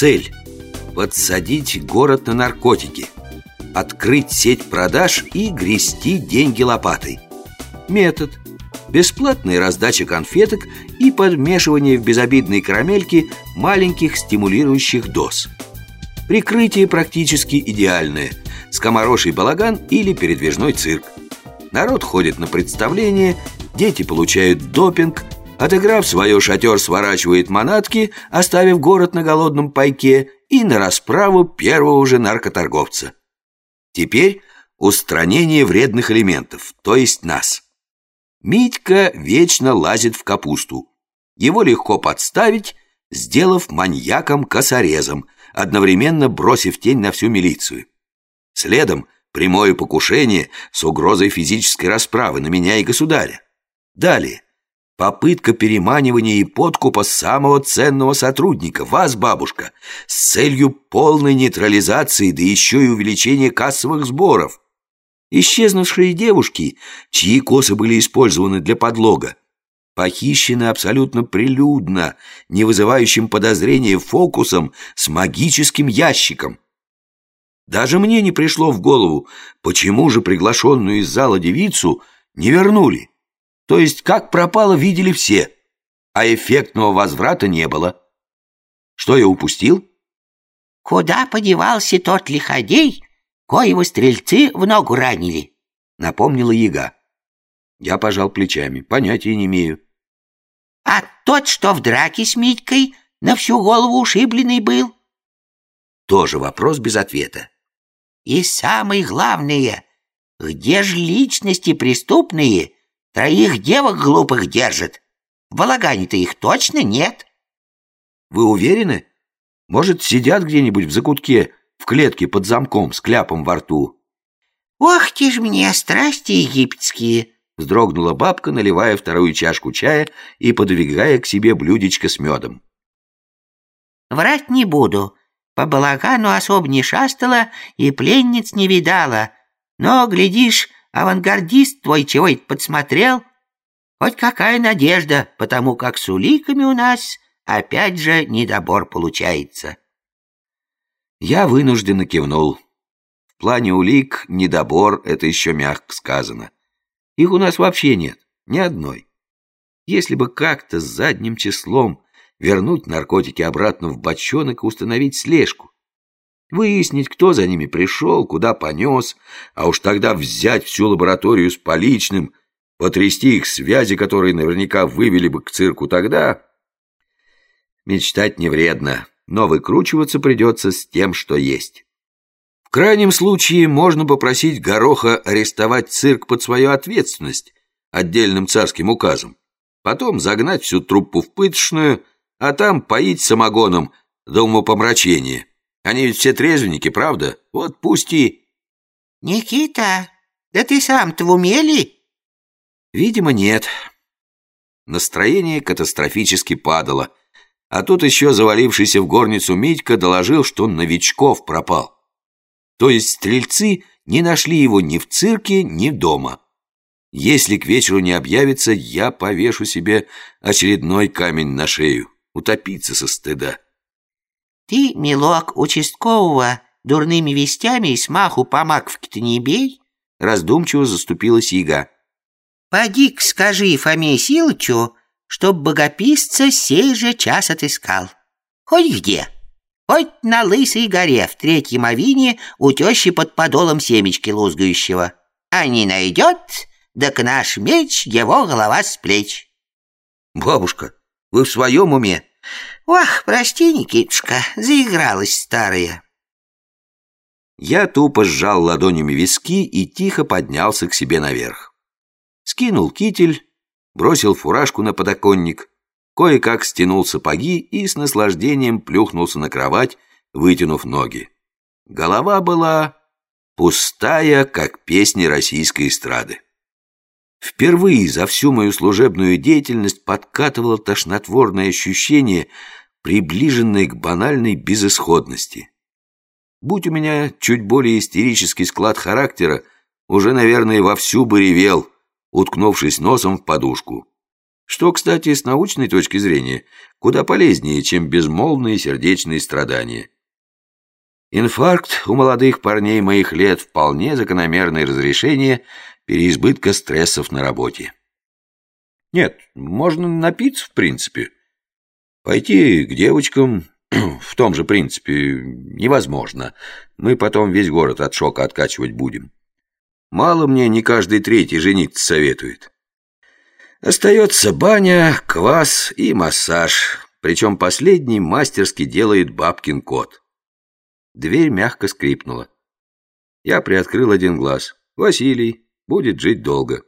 Цель – подсадить город на наркотики, открыть сеть продаж и грести деньги лопатой. Метод – бесплатная раздача конфеток и подмешивание в безобидные карамельки маленьких стимулирующих доз. Прикрытие практически идеальное – скомороший балаган или передвижной цирк. Народ ходит на представление, дети получают допинг – Отыграв свое, шатер сворачивает манатки, оставив город на голодном пайке и на расправу первого же наркоторговца. Теперь устранение вредных элементов, то есть нас. Митька вечно лазит в капусту. Его легко подставить, сделав маньяком-косорезом, одновременно бросив тень на всю милицию. Следом прямое покушение с угрозой физической расправы на меня и государя. Далее Попытка переманивания и подкупа самого ценного сотрудника, вас, бабушка, с целью полной нейтрализации, да еще и увеличения кассовых сборов. Исчезнувшие девушки, чьи косы были использованы для подлога, похищены абсолютно прилюдно, не вызывающим подозрения фокусом с магическим ящиком. Даже мне не пришло в голову, почему же приглашенную из зала девицу не вернули. То есть, как пропало, видели все, а эффектного возврата не было. Что я упустил? Куда подевался тот лиходей, коего стрельцы в ногу ранили? Напомнила яга. Я пожал плечами, понятия не имею. А тот, что в драке с Митькой, на всю голову ушибленный был? Тоже вопрос без ответа. И самое главное, где же личности преступные, Троих девок глупых держит. В балагане-то их точно нет. Вы уверены? Может, сидят где-нибудь в закутке, в клетке под замком, с кляпом во рту? Ох, ты ж мне страсти египетские! Вздрогнула бабка, наливая вторую чашку чая и подвигая к себе блюдечко с медом. Врать не буду. По балагану особо не шастала и пленниц не видала. Но, глядишь, авангардист твой чего-то подсмотрел? Хоть какая надежда, потому как с уликами у нас опять же недобор получается. Я вынужденно кивнул. В плане улик недобор — это еще мягко сказано. Их у нас вообще нет, ни одной. Если бы как-то с задним числом вернуть наркотики обратно в бочонок и установить слежку, Выяснить, кто за ними пришел, куда понес, а уж тогда взять всю лабораторию с поличным, потрясти их связи, которые наверняка вывели бы к цирку тогда. Мечтать не вредно, но выкручиваться придется с тем, что есть. В крайнем случае можно попросить Гороха арестовать цирк под свою ответственность отдельным царским указом, потом загнать всю труппу в пыточную, а там поить самогоном до умопомрачения. Они ведь все трезвенники, правда? Вот пусть и...» «Никита, да ты сам-то в уме ли?» «Видимо, нет». Настроение катастрофически падало, а тут еще завалившийся в горницу Митька доложил, что новичков пропал. То есть стрельцы не нашли его ни в цирке, ни дома. Если к вечеру не объявится, я повешу себе очередной камень на шею, утопиться со стыда. Ты, милок, участкового дурными вестями и смаху по маковке-то не бей? Раздумчиво заступилась яга. Поди-ка скажи Фоме Силычу, чтоб богописца сей же час отыскал. Хоть где, хоть на Лысой горе в Третьем Авине у тещи под подолом семечки лузгающего. А не найдет, да к наш меч его голова с плеч. Бабушка, вы в своем уме? Ох, прости, Никитушка, заигралась старая. Я тупо сжал ладонями виски и тихо поднялся к себе наверх. Скинул китель, бросил фуражку на подоконник, кое-как стянул сапоги и с наслаждением плюхнулся на кровать, вытянув ноги. Голова была пустая, как песни российской эстрады. Впервые за всю мою служебную деятельность подкатывало тошнотворное ощущение, приближенное к банальной безысходности. Будь у меня чуть более истерический склад характера, уже, наверное, вовсю бы ревел, уткнувшись носом в подушку. Что, кстати, с научной точки зрения, куда полезнее, чем безмолвные сердечные страдания. Инфаркт у молодых парней моих лет вполне закономерное разрешение переизбытка стрессов на работе. Нет, можно напиться в принципе. Пойти к девочкам в том же принципе невозможно. Мы потом весь город от шока откачивать будем. Мало мне не каждый третий жениться советует. Остается баня, квас и массаж. Причем последний мастерски делает бабкин кот. Дверь мягко скрипнула. Я приоткрыл один глаз. Василий будет жить долго.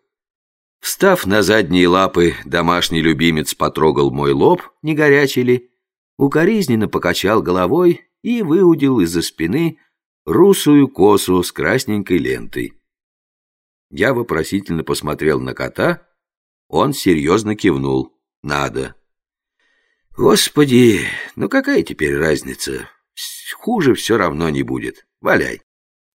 Встав на задние лапы, домашний любимец потрогал мой лоб, не горячий ли, укоризненно покачал головой и выудил из-за спины русую косу с красненькой лентой. Я вопросительно посмотрел на кота, он серьезно кивнул. «Надо». «Господи, ну какая теперь разница? Хуже все равно не будет. Валяй».